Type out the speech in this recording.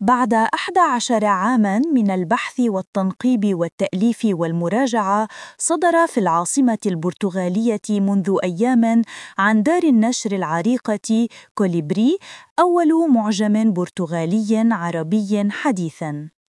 بعد أحد عشر عاماً من البحث والتنقيب والتأليف والمراجعة، صدر في العاصمة البرتغالية منذ أيام عن دار النشر العريقة كوليبري أول معجم برتغالي عربي حديث